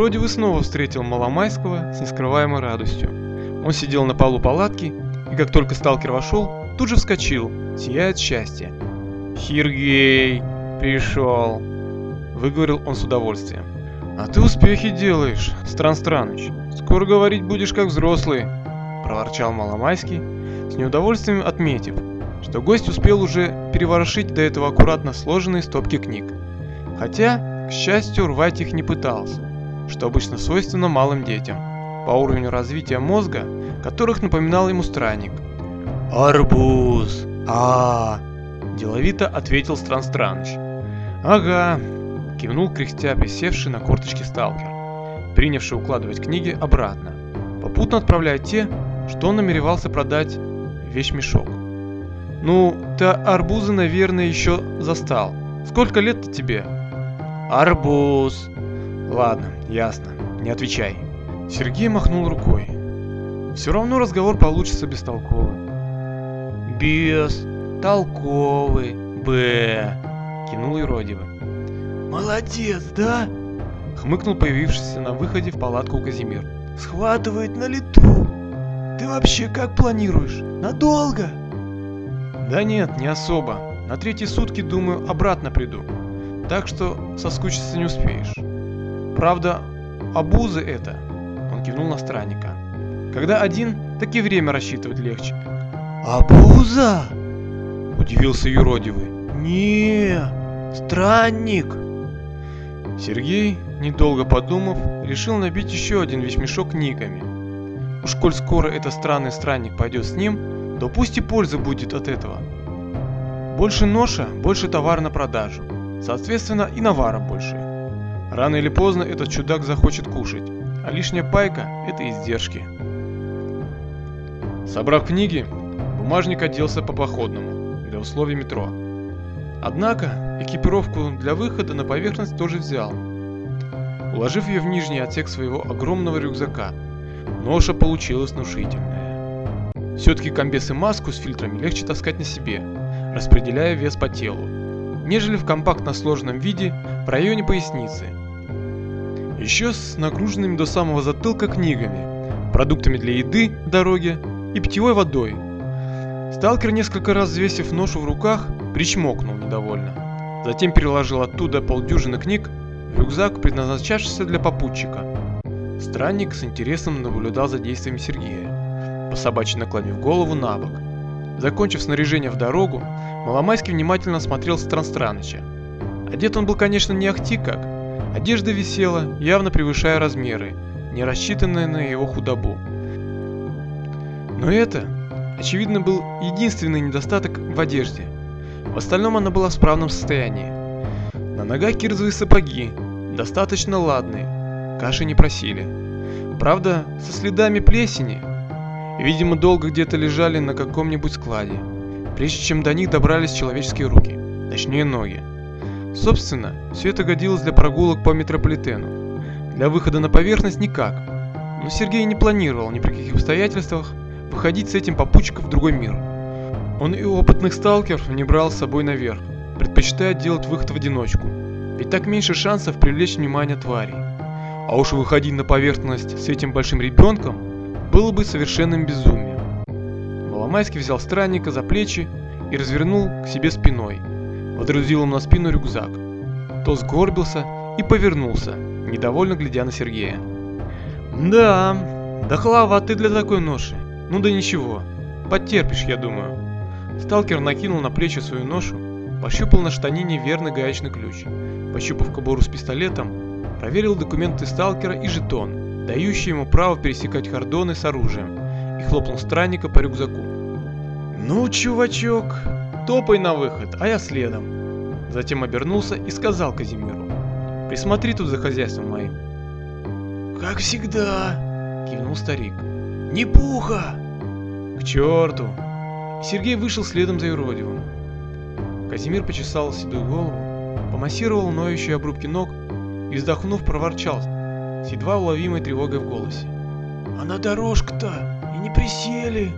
Юродивый снова встретил Маломайского с нескрываемой радостью. Он сидел на полу палатки, и как только сталкер вошел, тут же вскочил, сияя от счастья. «Сергей пришел!» – выговорил он с удовольствием. «А ты успехи делаешь, Стран Страныч. Скоро говорить будешь как взрослый», – проворчал Маломайский, с неудовольствием отметив, что гость успел уже переворошить до этого аккуратно сложенные стопки книг. Хотя, к счастью, рвать их не пытался, что обычно свойственно малым детям, по уровню развития мозга, которых напоминал ему странник. «Арбуз! а, -а, -а деловито ответил Стран Страныч. «Ага», — кивнул кряхтя присевший на корточки сталкер, принявший укладывать книги обратно, попутно отправляя те, что он намеревался продать в вещмешок. «Ну, ты арбузы, наверное, еще застал. Сколько лет-то тебе?» «Арбуз!» «Ладно, ясно, не отвечай». Сергей махнул рукой. Все равно разговор получится бестолковый. «Без толковый, Б», — кинул Иродивый. «Молодец, да?» — хмыкнул появившийся на выходе в палатку Казимир. «Схватывает на лету. Ты вообще как планируешь? Надолго?» «Да нет, не особо. На третьи сутки, думаю, обратно приду. Так что соскучиться не успеешь. Правда, обузы это...» Он кивнул на странника. Когда один, так и время рассчитывать легче. «Абуза?» – удивился юродивый. «Не, странник!» Сергей, недолго подумав, решил набить еще один вещмешок книгами. Уж коль скоро этот странный странник пойдет с ним, то пусть и польза будет от этого. Больше ноша, больше товара на продажу. Соответственно, и навара больше. Рано или поздно этот чудак захочет кушать, а лишняя пайка – это издержки. Собрав книги, бумажник оделся по походному, для условий метро. Однако, экипировку для выхода на поверхность тоже взял. Уложив ее в нижний отсек своего огромного рюкзака, ноша получилась внушительная. Все-таки комбес и маску с фильтрами легче таскать на себе, распределяя вес по телу, нежели в компактно сложенном виде в районе поясницы. Еще с нагруженными до самого затылка книгами, продуктами для еды в дороге и питьевой водой. Сталкер, несколько раз взвесив ношу в руках, причмокнул недовольно. Затем переложил оттуда полдюжины книг в рюкзак, предназначавшийся для попутчика. Странник с интересом наблюдал за действиями Сергея, по собачьи наклонив голову на бок. Закончив снаряжение в дорогу, Маломайский внимательно смотрел Стран Страныча. Одет он был, конечно, не ахти как. Одежда висела, явно превышая размеры, не рассчитанная на его худобу. Но это, очевидно, был единственный недостаток в одежде. В остальном она была в справном состоянии. На ногах кирзовые сапоги, достаточно ладные, каши не просили. Правда, со следами плесени. Видимо, долго где-то лежали на каком-нибудь складе, прежде чем до них добрались человеческие руки, точнее ноги. Собственно, все это годилось для прогулок по метрополитену. Для выхода на поверхность никак. Но Сергей не планировал ни при каких обстоятельствах походить с этим попутчиком в другой мир. Он и опытных сталкеров не брал с собой наверх, предпочитая делать выход в одиночку, ведь так меньше шансов привлечь внимание тварей. А уж выходить на поверхность с этим большим ребенком было бы совершенным безумием. Маломайский взял странника за плечи и развернул к себе спиной, водрузил ему на спину рюкзак. То сгорбился и повернулся, недовольно глядя на Сергея. «Да, дохловат ты для такой ноши. Ну да ничего, потерпишь, я думаю. Сталкер накинул на плечи свою ношу, пощупал на штанине верный гаечный ключ. Пощупав кобуру с пистолетом, проверил документы сталкера и жетон, дающий ему право пересекать кордоны с оружием, и хлопнул странника по рюкзаку. «Ну, чувачок, топай на выход, а я следом». Затем обернулся и сказал Казимиру. «Присмотри тут за хозяйством моим». «Как всегда», — кивнул старик. «Не пуха!» К черту! Сергей вышел следом за юродивым. Казимир почесал седую голову, помассировал ноющие обрубки ног и, вздохнув, проворчал с едва уловимой тревогой в голосе. «А на дорожку-то и не присели!»